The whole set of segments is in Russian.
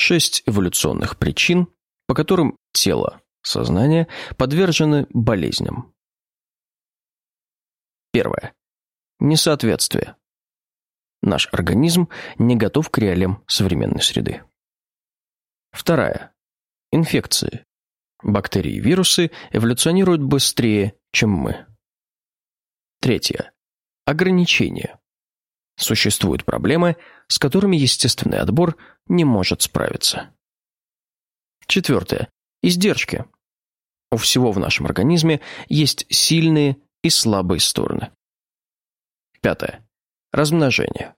Шесть эволюционных причин, по которым тело, сознание подвержены болезням. Первое. Несоответствие. Наш организм не готов к реалиям современной среды. Вторая. Инфекции. Бактерии и вирусы эволюционируют быстрее, чем мы. Третье. Ограничения. Существуют проблемы, с которыми естественный отбор не может справиться. Четвертое. Издержки. У всего в нашем организме есть сильные и слабые стороны. Пятое. Размножение.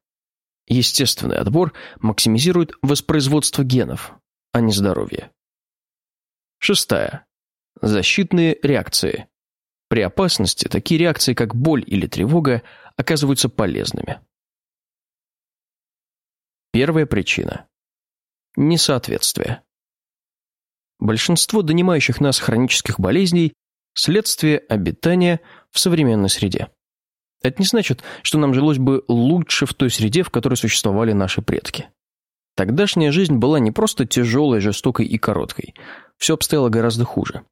Естественный отбор максимизирует воспроизводство генов, а не здоровье. Шестая. Защитные реакции. При опасности такие реакции, как боль или тревога, оказываются полезными. Первая причина. Несоответствие. Большинство донимающих нас хронических болезней – следствие обитания в современной среде. Это не значит, что нам жилось бы лучше в той среде, в которой существовали наши предки. Тогдашняя жизнь была не просто тяжелой, жестокой и короткой. Все обстояло гораздо хуже.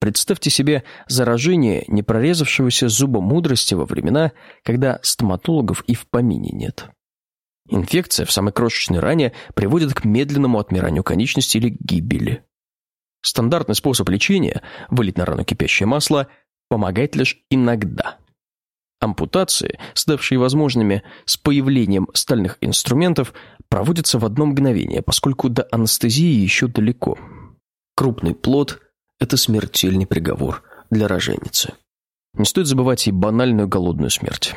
Представьте себе заражение непрорезавшегося зуба мудрости во времена, когда стоматологов и в помине нет. Инфекция в самой крошечной ране приводит к медленному отмиранию конечности или гибели. Стандартный способ лечения – вылить на рану кипящее масло – помогает лишь иногда. Ампутации, ставшие возможными с появлением стальных инструментов, проводятся в одно мгновение, поскольку до анестезии еще далеко. Крупный плод – это смертельный приговор для роженицы. Не стоит забывать и банальную голодную смерть.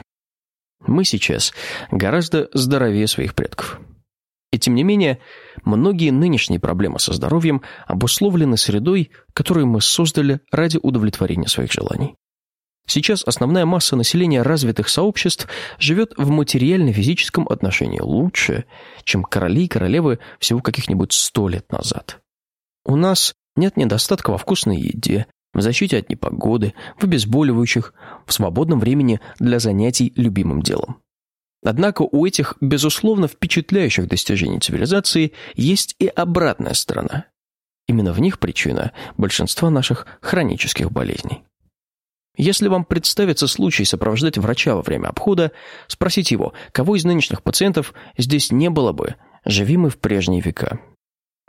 Мы сейчас гораздо здоровее своих предков. И тем не менее, многие нынешние проблемы со здоровьем обусловлены средой, которую мы создали ради удовлетворения своих желаний. Сейчас основная масса населения развитых сообществ живет в материально-физическом отношении лучше, чем короли и королевы всего каких-нибудь сто лет назад. У нас нет недостатка во вкусной еде, в защите от непогоды, в обезболивающих, в свободном времени для занятий любимым делом. Однако у этих, безусловно, впечатляющих достижений цивилизации есть и обратная сторона. Именно в них причина большинства наших хронических болезней. Если вам представится случай сопровождать врача во время обхода, спросите его, кого из нынешних пациентов здесь не было бы, живи в прежние века.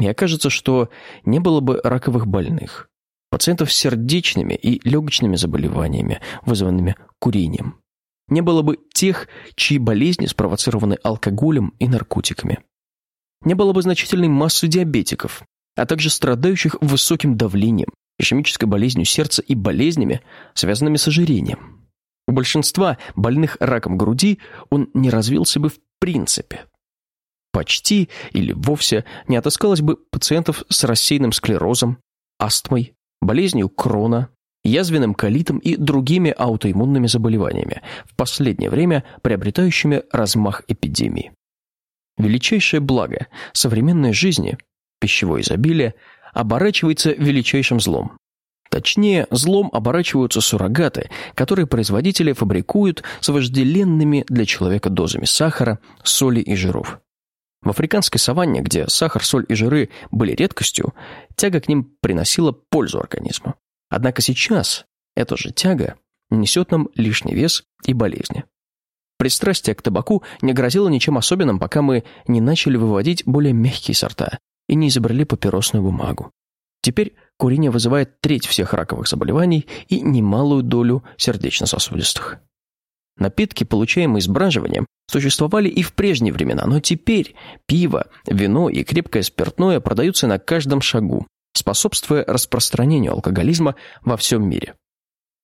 И окажется, что не было бы раковых больных, пациентов с сердечными и легочными заболеваниями, вызванными курением. Не было бы тех, чьи болезни спровоцированы алкоголем и наркотиками. Не было бы значительной массы диабетиков, а также страдающих высоким давлением, ишемической болезнью сердца и болезнями, связанными с ожирением. У большинства больных раком груди он не развился бы в принципе. Почти или вовсе не отыскалось бы пациентов с рассеянным склерозом, астмой, болезнью Крона, язвенным колитом и другими аутоиммунными заболеваниями, в последнее время приобретающими размах эпидемии. Величайшее благо современной жизни, пищевое изобилие, оборачивается величайшим злом. Точнее, злом оборачиваются суррогаты, которые производители фабрикуют с вожделенными для человека дозами сахара, соли и жиров. В африканской саванне, где сахар, соль и жиры были редкостью, тяга к ним приносила пользу организму. Однако сейчас эта же тяга несет нам лишний вес и болезни. Пристрастие к табаку не грозило ничем особенным, пока мы не начали выводить более мягкие сорта и не изобрели папиросную бумагу. Теперь курение вызывает треть всех раковых заболеваний и немалую долю сердечно-сосудистых. Напитки, получаемые сбраживанием, существовали и в прежние времена, но теперь пиво, вино и крепкое спиртное продаются на каждом шагу, способствуя распространению алкоголизма во всем мире.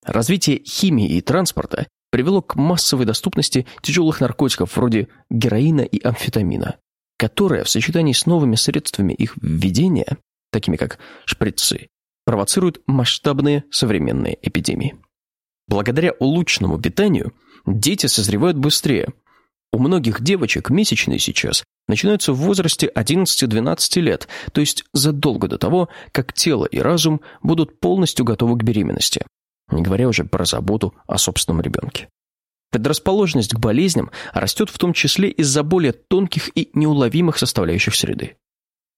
Развитие химии и транспорта привело к массовой доступности тяжелых наркотиков вроде героина и амфетамина, которая в сочетании с новыми средствами их введения, такими как шприцы, провоцирует масштабные современные эпидемии. Благодаря улучшенному питанию дети созревают быстрее. У многих девочек месячные сейчас начинаются в возрасте 11-12 лет, то есть задолго до того, как тело и разум будут полностью готовы к беременности, не говоря уже про заботу о собственном ребенке. Предрасположенность к болезням растет в том числе из-за более тонких и неуловимых составляющих среды.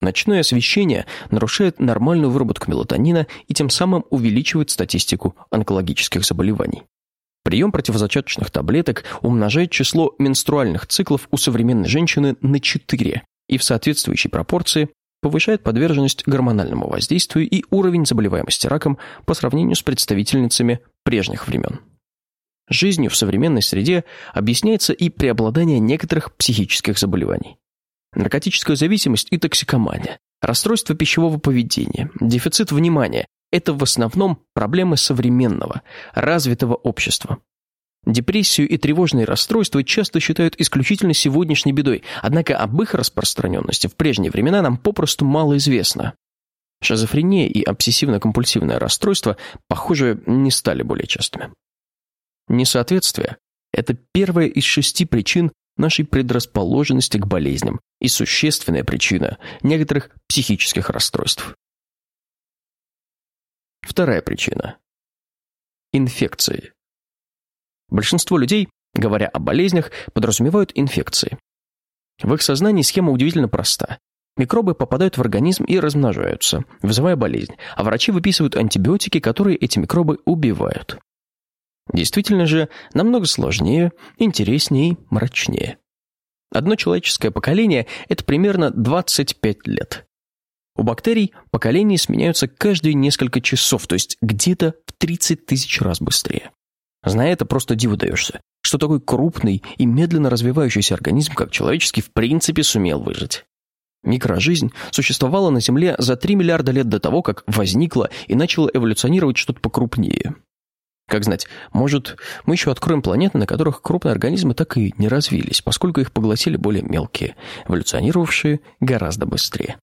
Ночное освещение нарушает нормальную выработку мелатонина и тем самым увеличивает статистику онкологических заболеваний. Прием противозачаточных таблеток умножает число менструальных циклов у современной женщины на 4 и в соответствующей пропорции повышает подверженность гормональному воздействию и уровень заболеваемости раком по сравнению с представительницами прежних времен. Жизнью в современной среде объясняется и преобладание некоторых психических заболеваний. Наркотическая зависимость и токсикомания, расстройство пищевого поведения, дефицит внимания – это в основном проблемы современного, развитого общества. Депрессию и тревожные расстройства часто считают исключительно сегодняшней бедой, однако об их распространенности в прежние времена нам попросту мало известно. Шизофрения и обсессивно-компульсивное расстройство, похоже, не стали более частыми. Несоответствие – это первая из шести причин нашей предрасположенности к болезням и существенная причина некоторых психических расстройств. Вторая причина – инфекции. Большинство людей, говоря о болезнях, подразумевают инфекции. В их сознании схема удивительно проста. Микробы попадают в организм и размножаются, вызывая болезнь, а врачи выписывают антибиотики, которые эти микробы убивают. Действительно же, намного сложнее, интереснее мрачнее. Одно человеческое поколение – это примерно 25 лет. У бактерий поколения сменяются каждые несколько часов, то есть где-то в 30 тысяч раз быстрее. Зная это, просто диву даешься, что такой крупный и медленно развивающийся организм, как человеческий, в принципе сумел выжить. Микрожизнь существовала на Земле за 3 миллиарда лет до того, как возникла и начала эволюционировать что-то покрупнее. Как знать, может, мы еще откроем планеты, на которых крупные организмы так и не развились, поскольку их поглотили более мелкие, эволюционировавшие гораздо быстрее.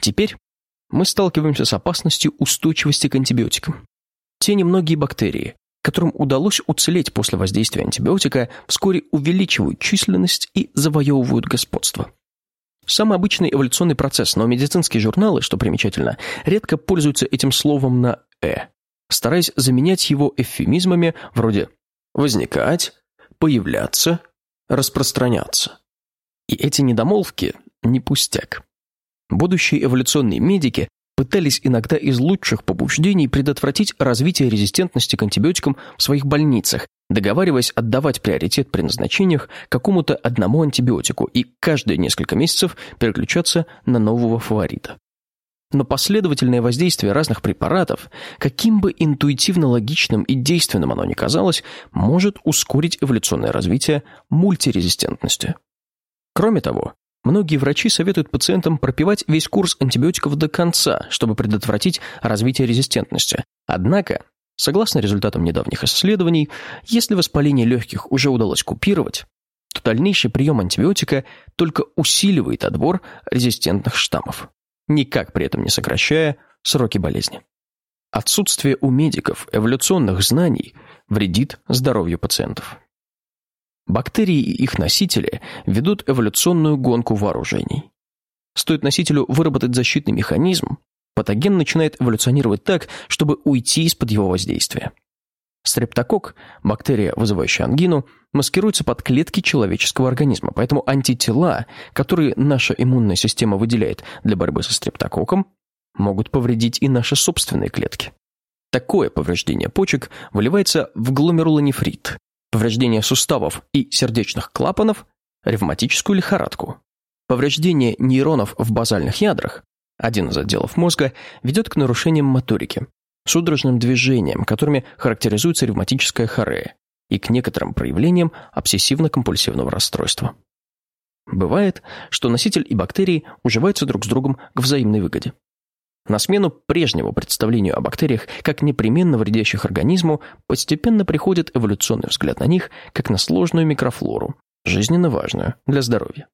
Теперь мы сталкиваемся с опасностью устойчивости к антибиотикам. Те немногие бактерии, которым удалось уцелеть после воздействия антибиотика, вскоре увеличивают численность и завоевывают господство. Самый обычный эволюционный процесс, но медицинские журналы, что примечательно, редко пользуются этим словом на «э», стараясь заменять его эвфемизмами вроде «возникать», «появляться», «распространяться». И эти недомолвки не пустяк. Будущие эволюционные медики пытались иногда из лучших побуждений предотвратить развитие резистентности к антибиотикам в своих больницах, договариваясь отдавать приоритет при назначениях какому-то одному антибиотику и каждые несколько месяцев переключаться на нового фаворита. Но последовательное воздействие разных препаратов, каким бы интуитивно логичным и действенным оно ни казалось, может ускорить эволюционное развитие мультирезистентности. Кроме того, Многие врачи советуют пациентам пропивать весь курс антибиотиков до конца, чтобы предотвратить развитие резистентности. Однако, согласно результатам недавних исследований, если воспаление легких уже удалось купировать, то дальнейший прием антибиотика только усиливает отбор резистентных штаммов, никак при этом не сокращая сроки болезни. Отсутствие у медиков эволюционных знаний вредит здоровью пациентов. Бактерии и их носители ведут эволюционную гонку вооружений. Стоит носителю выработать защитный механизм, патоген начинает эволюционировать так, чтобы уйти из-под его воздействия. Стрептокок, бактерия, вызывающая ангину, маскируется под клетки человеческого организма, поэтому антитела, которые наша иммунная система выделяет для борьбы со стрептококком, могут повредить и наши собственные клетки. Такое повреждение почек выливается в гломерулонефрит, повреждение суставов и сердечных клапанов, ревматическую лихорадку. Повреждение нейронов в базальных ядрах, один из отделов мозга, ведет к нарушениям моторики, судорожным движениям, которыми характеризуется ревматическая хорея, и к некоторым проявлениям обсессивно-компульсивного расстройства. Бывает, что носитель и бактерии уживаются друг с другом к взаимной выгоде. На смену прежнему представлению о бактериях как непременно вредящих организму постепенно приходит эволюционный взгляд на них как на сложную микрофлору, жизненно важную для здоровья.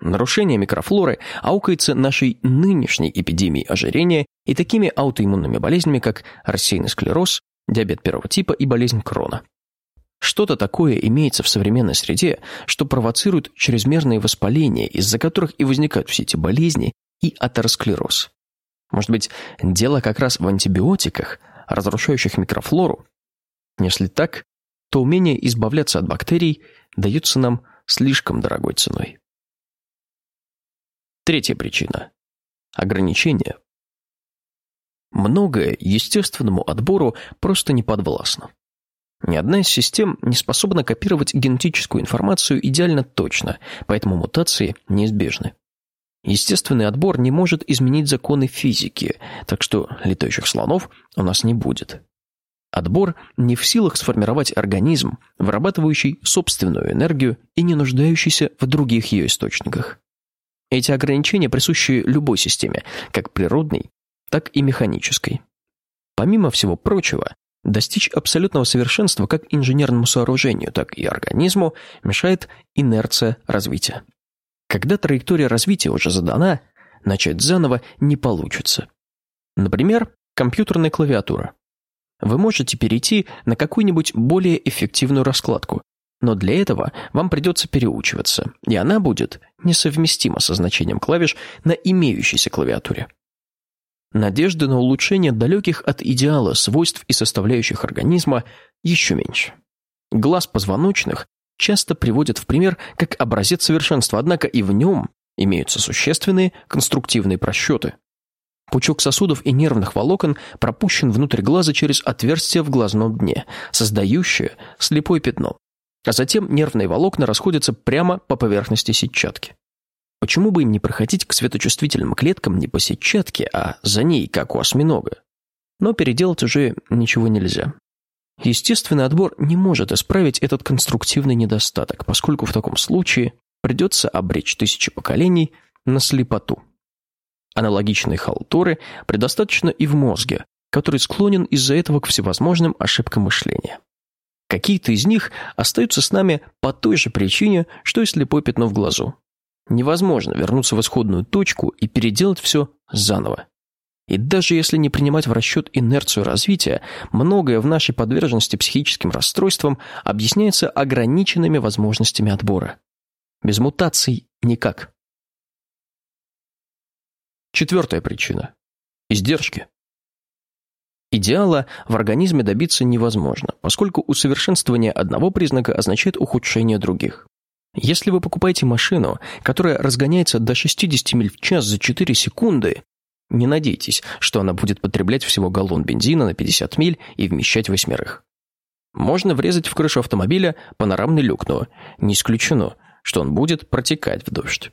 Нарушение микрофлоры аукается нашей нынешней эпидемией ожирения и такими аутоиммунными болезнями, как рассеянный склероз, диабет первого типа и болезнь Крона. Что-то такое имеется в современной среде, что провоцирует чрезмерные воспаления, из-за которых и возникают все эти болезни и атеросклероз. Может быть, дело как раз в антибиотиках, разрушающих микрофлору? Если так, то умение избавляться от бактерий дается нам слишком дорогой ценой. Третья причина. Ограничения. Многое естественному отбору просто не подвластно. Ни одна из систем не способна копировать генетическую информацию идеально точно, поэтому мутации неизбежны. Естественный отбор не может изменить законы физики, так что летающих слонов у нас не будет. Отбор не в силах сформировать организм, вырабатывающий собственную энергию и не нуждающийся в других ее источниках. Эти ограничения присущи любой системе, как природной, так и механической. Помимо всего прочего, достичь абсолютного совершенства как инженерному сооружению, так и организму мешает инерция развития. Когда траектория развития уже задана, начать заново не получится. Например, компьютерная клавиатура. Вы можете перейти на какую-нибудь более эффективную раскладку, но для этого вам придется переучиваться, и она будет несовместима со значением клавиш на имеющейся клавиатуре. Надежды на улучшение далеких от идеала свойств и составляющих организма еще меньше. Глаз позвоночных часто приводят в пример как образец совершенства, однако и в нем имеются существенные конструктивные просчеты. Пучок сосудов и нервных волокон пропущен внутрь глаза через отверстие в глазном дне, создающее слепое пятно. А затем нервные волокна расходятся прямо по поверхности сетчатки. Почему бы им не проходить к светочувствительным клеткам не по сетчатке, а за ней, как у осьминога? Но переделать уже ничего нельзя. Естественный отбор не может исправить этот конструктивный недостаток, поскольку в таком случае придется обречь тысячи поколений на слепоту. Аналогичные халтуры предостаточно и в мозге, который склонен из-за этого к всевозможным ошибкам мышления. Какие-то из них остаются с нами по той же причине, что и слепое пятно в глазу. Невозможно вернуться в исходную точку и переделать все заново. И даже если не принимать в расчет инерцию развития, многое в нашей подверженности психическим расстройствам объясняется ограниченными возможностями отбора. Без мутаций никак. Четвертая причина. Издержки. Идеала в организме добиться невозможно, поскольку усовершенствование одного признака означает ухудшение других. Если вы покупаете машину, которая разгоняется до 60 миль в час за 4 секунды, не надейтесь, что она будет потреблять всего галлон бензина на 50 миль и вмещать восьмерых. Можно врезать в крышу автомобиля панорамный люк, но не исключено, что он будет протекать в дождь.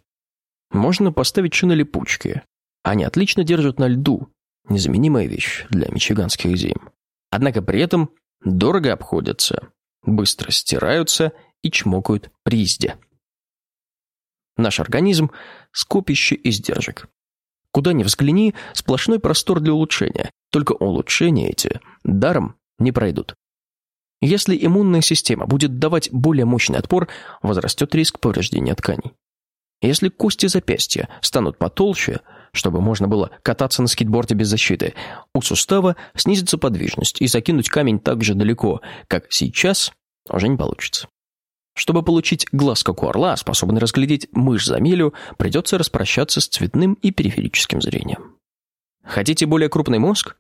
Можно поставить шинолипучки. Они отлично держат на льду. Незаменимая вещь для мичиганских зим. Однако при этом дорого обходятся, быстро стираются и чмокают при езде. Наш организм – скопище издержек. Куда ни взгляни, сплошной простор для улучшения, только улучшения эти даром не пройдут. Если иммунная система будет давать более мощный отпор, возрастет риск повреждения тканей. Если кости запястья станут потолще, чтобы можно было кататься на скейтборде без защиты, у сустава снизится подвижность, и закинуть камень так же далеко, как сейчас, уже не получится. Чтобы получить глаз, как у орла, способный разглядеть мышь за милю, придется распрощаться с цветным и периферическим зрением. Хотите более крупный мозг?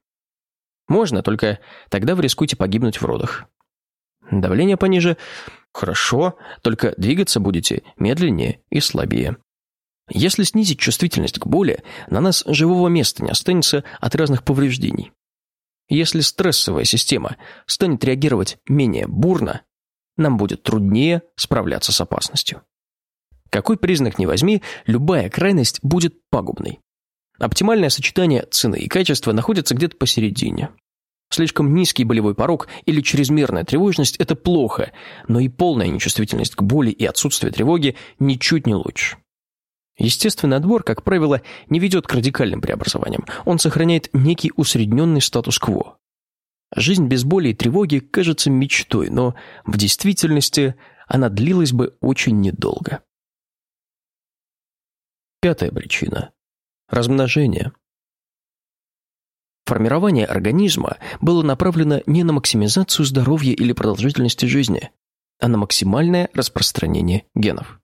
Можно, только тогда вы рискуете погибнуть в родах. Давление пониже? Хорошо, только двигаться будете медленнее и слабее. Если снизить чувствительность к боли, на нас живого места не останется от разных повреждений. Если стрессовая система станет реагировать менее бурно, нам будет труднее справляться с опасностью. Какой признак ни возьми, любая крайность будет пагубной. Оптимальное сочетание цены и качества находится где-то посередине. Слишком низкий болевой порог или чрезмерная тревожность – это плохо, но и полная нечувствительность к боли и отсутствие тревоги ничуть не лучше. Естественный отбор, как правило, не ведет к радикальным преобразованиям. Он сохраняет некий усредненный статус-кво. Жизнь без боли и тревоги кажется мечтой, но в действительности она длилась бы очень недолго. Пятая причина. Размножение. Формирование организма было направлено не на максимизацию здоровья или продолжительности жизни, а на максимальное распространение генов.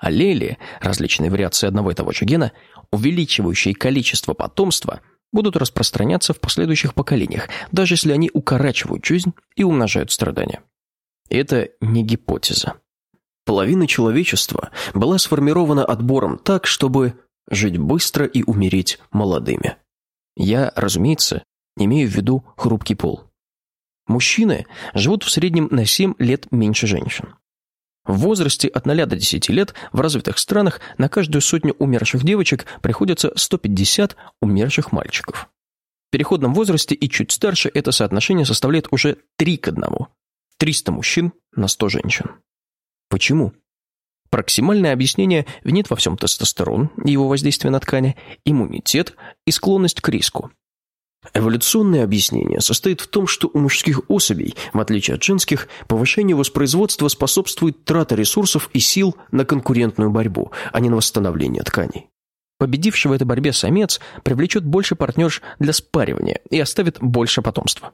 Аллели, различные вариации одного и того же гена, увеличивающие количество потомства, будут распространяться в последующих поколениях, даже если они укорачивают жизнь и умножают страдания. Это не гипотеза. Половина человечества была сформирована отбором так, чтобы жить быстро и умереть молодыми. Я, разумеется, имею в виду хрупкий пол. Мужчины живут в среднем на 7 лет меньше женщин. В возрасте от 0 до 10 лет в развитых странах на каждую сотню умерших девочек приходится 150 умерших мальчиков. В переходном возрасте и чуть старше это соотношение составляет уже 3 к 1. 300 мужчин на 100 женщин. Почему? Проксимальное объяснение винит во всем тестостерон и его воздействие на ткани, иммунитет и склонность к риску. Эволюционное объяснение состоит в том, что у мужских особей, в отличие от женских, повышению воспроизводства способствует трата ресурсов и сил на конкурентную борьбу, а не на восстановление тканей. Победивший в этой борьбе самец привлечет больше партнерш для спаривания и оставит больше потомства.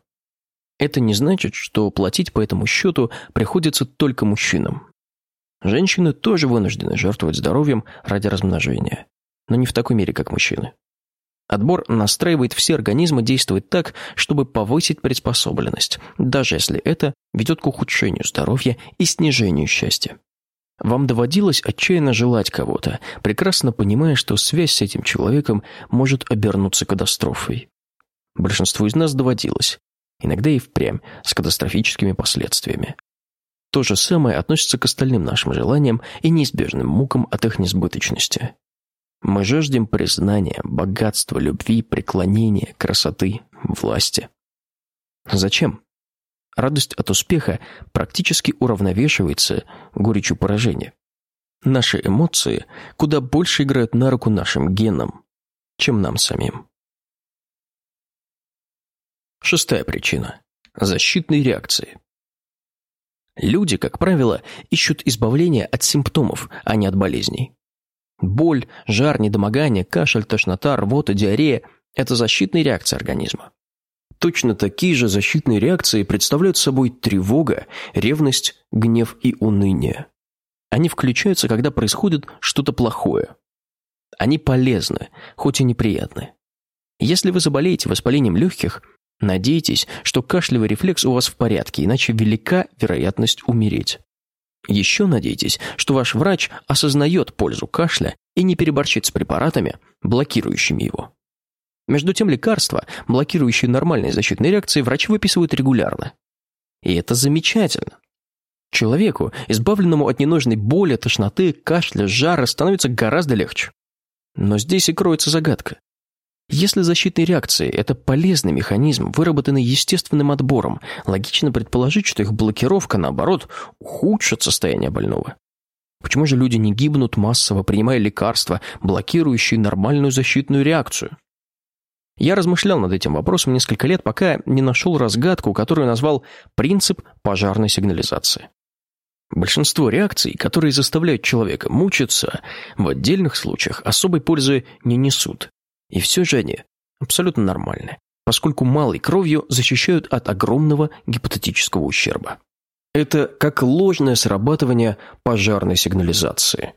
Это не значит, что платить по этому счету приходится только мужчинам. Женщины тоже вынуждены жертвовать здоровьем ради размножения, но не в такой мере, как мужчины. Отбор настраивает все организмы действовать так, чтобы повысить приспособленность, даже если это ведет к ухудшению здоровья и снижению счастья. Вам доводилось отчаянно желать кого-то, прекрасно понимая, что связь с этим человеком может обернуться катастрофой. Большинству из нас доводилось, иногда и впрямь, с катастрофическими последствиями. То же самое относится к остальным нашим желаниям и неизбежным мукам от их несбыточности. Мы жаждем признания, богатства, любви, преклонения, красоты, власти. Зачем? Радость от успеха практически уравновешивается горечью поражения. Наши эмоции куда больше играют на руку нашим генам, чем нам самим. Шестая причина. Защитные реакции. Люди, как правило, ищут избавления от симптомов, а не от болезней. Боль, жар, недомогание, кашель, тошнота, рвота, диарея – это защитные реакции организма. Точно такие же защитные реакции представляют собой тревога, ревность, гнев и уныние. Они включаются, когда происходит что-то плохое. Они полезны, хоть и неприятны. Если вы заболеете воспалением легких, надейтесь, что кашлевый рефлекс у вас в порядке, иначе велика вероятность умереть. Еще надейтесь, что ваш врач осознает пользу кашля и не переборчит с препаратами, блокирующими его. Между тем лекарства, блокирующие нормальные защитные реакции, врачи выписывают регулярно. И это замечательно. Человеку, избавленному от ненужной боли, тошноты, кашля, жара, становится гораздо легче. Но здесь и кроется загадка. Если защитные реакции – это полезный механизм, выработанный естественным отбором, логично предположить, что их блокировка, наоборот, ухудшит состояние больного. Почему же люди не гибнут массово, принимая лекарства, блокирующие нормальную защитную реакцию? Я размышлял над этим вопросом несколько лет, пока не нашел разгадку, которую назвал «принцип пожарной сигнализации». Большинство реакций, которые заставляют человека мучиться, в отдельных случаях особой пользы не несут. И все же они абсолютно нормальны, поскольку малой кровью защищают от огромного гипотетического ущерба. Это как ложное срабатывание пожарной сигнализации.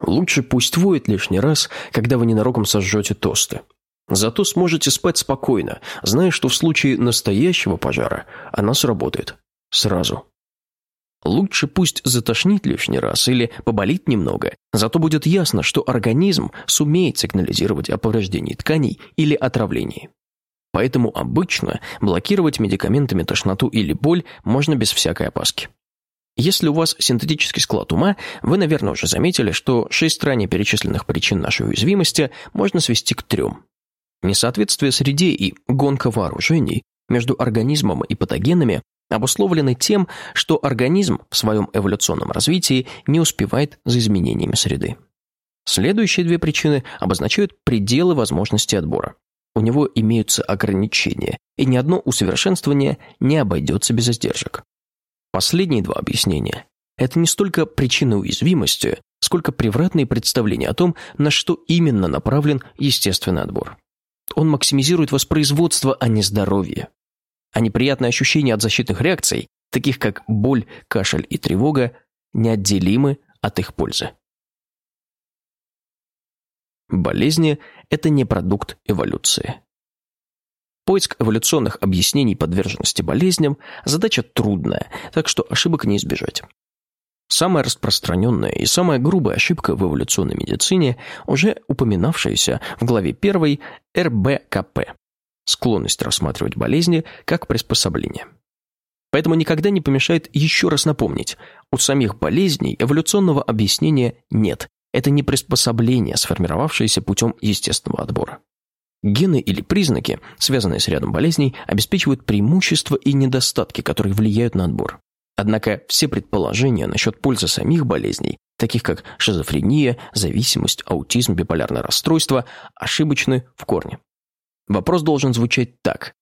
Лучше пусть воет лишний раз, когда вы ненароком сожжете тосты. Зато сможете спать спокойно, зная, что в случае настоящего пожара она сработает. Сразу. Лучше пусть затошнит лишний раз или поболит немного, зато будет ясно, что организм сумеет сигнализировать о повреждении тканей или отравлении. Поэтому обычно блокировать медикаментами тошноту или боль можно без всякой опаски. Если у вас синтетический склад ума, вы, наверное, уже заметили, что шесть ранее перечисленных причин нашей уязвимости можно свести к трем. Несоответствие среде и гонка вооружений между организмом и патогенами обусловлены тем, что организм в своем эволюционном развитии не успевает за изменениями среды. Следующие две причины обозначают пределы возможности отбора. У него имеются ограничения, и ни одно усовершенствование не обойдется без издержек. Последние два объяснения – это не столько причины уязвимости, сколько превратные представления о том, на что именно направлен естественный отбор. Он максимизирует воспроизводство, а не здоровье а неприятные ощущения от защитных реакций, таких как боль, кашель и тревога, неотделимы от их пользы. Болезни – это не продукт эволюции. Поиск эволюционных объяснений подверженности болезням – задача трудная, так что ошибок не избежать. Самая распространенная и самая грубая ошибка в эволюционной медицине, уже упоминавшаяся в главе 1 РБКП – склонность рассматривать болезни как приспособление. Поэтому никогда не помешает еще раз напомнить, у самих болезней эволюционного объяснения нет. Это не приспособление, сформировавшееся путем естественного отбора. Гены или признаки, связанные с рядом болезней, обеспечивают преимущества и недостатки, которые влияют на отбор. Однако все предположения насчет пользы самих болезней, таких как шизофрения, зависимость, аутизм, биполярное расстройство, ошибочны в корне. Вопрос должен звучать так.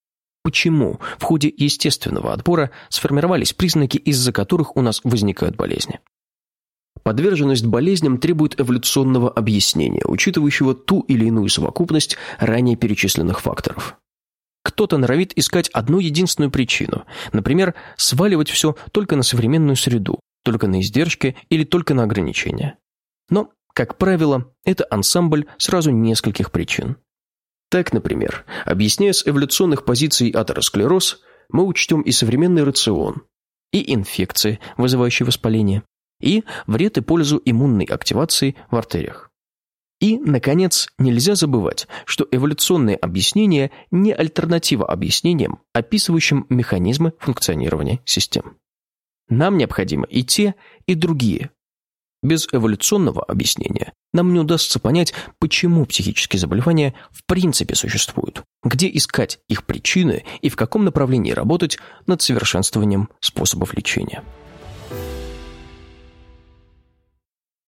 Почему в ходе естественного отбора сформировались признаки, из-за которых у нас возникают болезни? Подверженность болезням требует эволюционного объяснения, учитывающего ту или иную совокупность ранее перечисленных факторов. Кто-то норовит искать одну единственную причину, например, сваливать все только на современную среду, только на издержки или только на ограничения. Но, как правило, это ансамбль сразу нескольких причин. Так, например, объясняя с эволюционных позиций атеросклероз, мы учтем и современный рацион, и инфекции, вызывающие воспаление, и вред и пользу иммунной активации в артериях. И, наконец, нельзя забывать, что эволюционное объяснение не альтернатива объяснениям, описывающим механизмы функционирования систем. Нам необходимы и те, и другие. Без эволюционного объяснения нам не удастся понять, почему психические заболевания в принципе существуют, где искать их причины и в каком направлении работать над совершенствованием способов лечения.